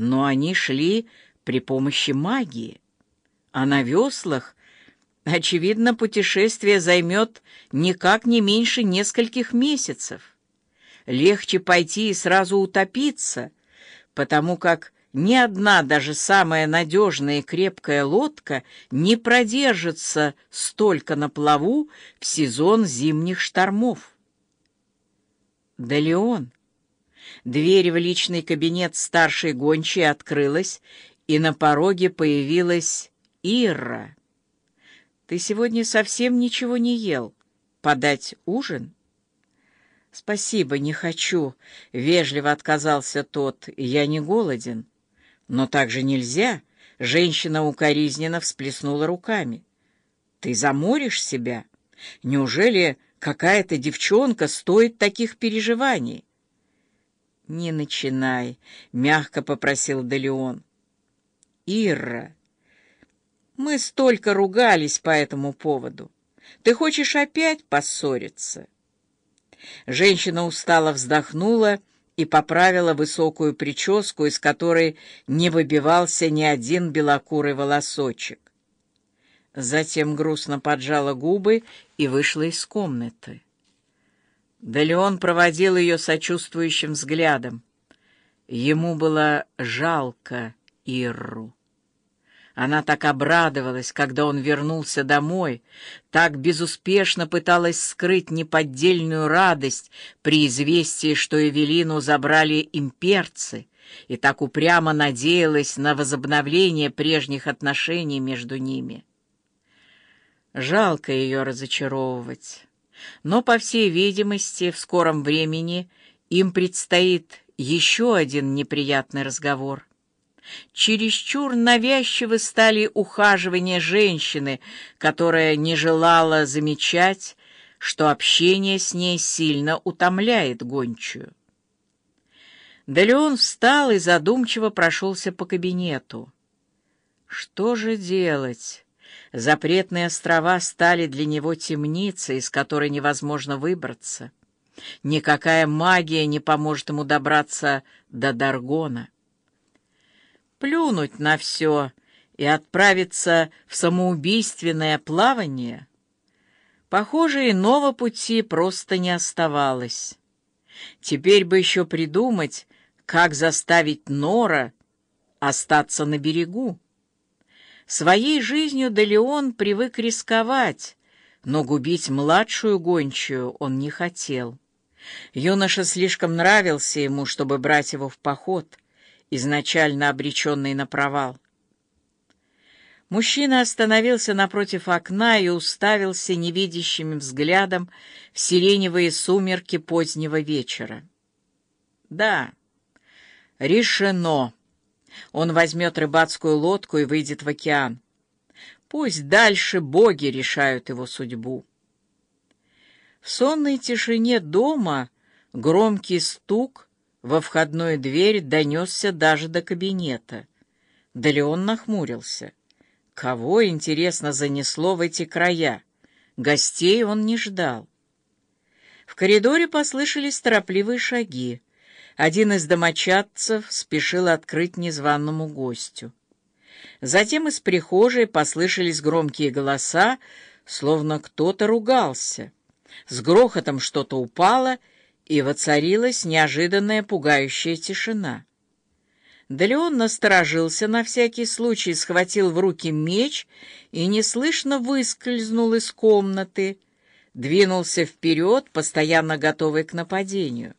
но они шли при помощи магии. А на веслах, очевидно, путешествие займет никак не меньше нескольких месяцев. Легче пойти и сразу утопиться, потому как ни одна, даже самая надежная и крепкая лодка не продержится столько на плаву в сезон зимних штормов. Да Леон! Дверь в личный кабинет старшей гончей открылась, и на пороге появилась Ира. «Ты сегодня совсем ничего не ел. Подать ужин?» «Спасибо, не хочу», — вежливо отказался тот. «Я не голоден». «Но так же нельзя», — женщина укоризненно всплеснула руками. «Ты заморишь себя? Неужели какая-то девчонка стоит таких переживаний?» «Не начинай», — мягко попросил Делеон. «Ирра, мы столько ругались по этому поводу. Ты хочешь опять поссориться?» Женщина устало вздохнула и поправила высокую прическу, из которой не выбивался ни один белокурый волосочек. Затем грустно поджала губы и вышла из комнаты. Да Леон проводил ее сочувствующим взглядом. Ему было жалко Ирру. Она так обрадовалась, когда он вернулся домой, так безуспешно пыталась скрыть неподдельную радость при известии, что Эвелину забрали имперцы, и так упрямо надеялась на возобновление прежних отношений между ними. Жалко ее разочаровывать, но, по всей видимости, в скором времени им предстоит еще один неприятный разговор — Чересчур навязчивы стали ухаживания женщины, которая не желала замечать, что общение с ней сильно утомляет гончую. Да Леон встал и задумчиво прошелся по кабинету. Что же делать? Запретные острова стали для него темницей, из которой невозможно выбраться. Никакая магия не поможет ему добраться до Даргона плюнуть на все и отправиться в самоубийственное плавание? Похоже, иного пути просто не оставалось. Теперь бы еще придумать, как заставить Нора остаться на берегу. Своей жизнью Делеон привык рисковать, но губить младшую гончую он не хотел. Юноша слишком нравился ему, чтобы брать его в поход — изначально обреченный на провал. Мужчина остановился напротив окна и уставился невидящим взглядом в сиреневые сумерки позднего вечера. Да, решено. Он возьмет рыбацкую лодку и выйдет в океан. Пусть дальше боги решают его судьбу. В сонной тишине дома громкий стук — во входную дверь донесся даже до кабинета. Да Леон нахмурился. Кого, интересно, занесло в эти края? Гостей он не ждал. В коридоре послышались торопливые шаги. Один из домочадцев спешил открыть незваному гостю. Затем из прихожей послышались громкие голоса, словно кто-то ругался. С грохотом что-то упало, и воцарилась неожиданная пугающая тишина. Да Леон насторожился на всякий случай, схватил в руки меч и неслышно выскользнул из комнаты, двинулся вперед, постоянно готовый к нападению.